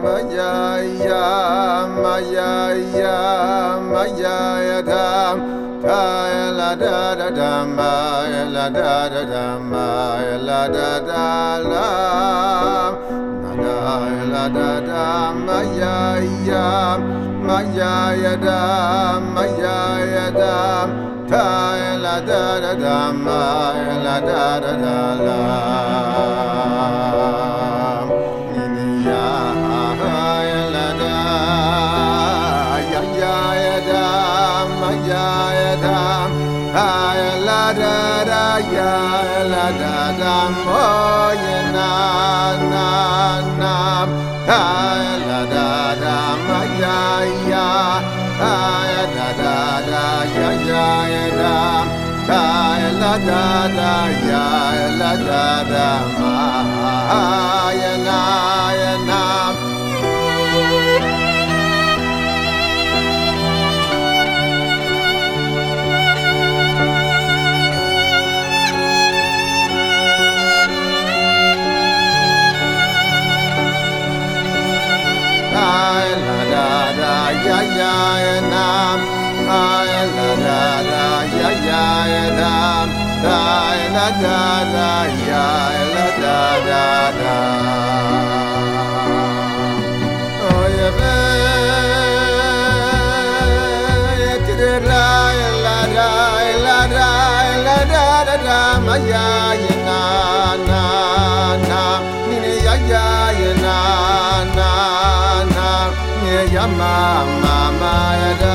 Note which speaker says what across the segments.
Speaker 1: Maya Maya Maya Dam Ta, La Da Da da. Maya La Da Da da. Maya La Da Da Lam La Da Da Maya Ya Maya Ya Dam Maya Ya Dam Kaya La Da Da da. Maya La Da Da Da la. Da ya la da da mo ya na na na ha la da da ma ya ya ha da da da ya ya ya da ha la da da ya la da da ma ya ya na ay la la la ya ya na la la la la ya la la la la oy ve la la la la la la la la ma ya ya ya mama ma ya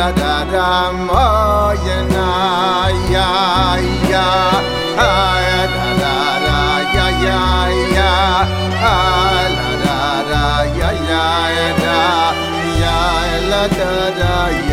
Speaker 1: la da da mo ya na ya ya ah da da da ya ya ya ah la da da ya ya da ya la da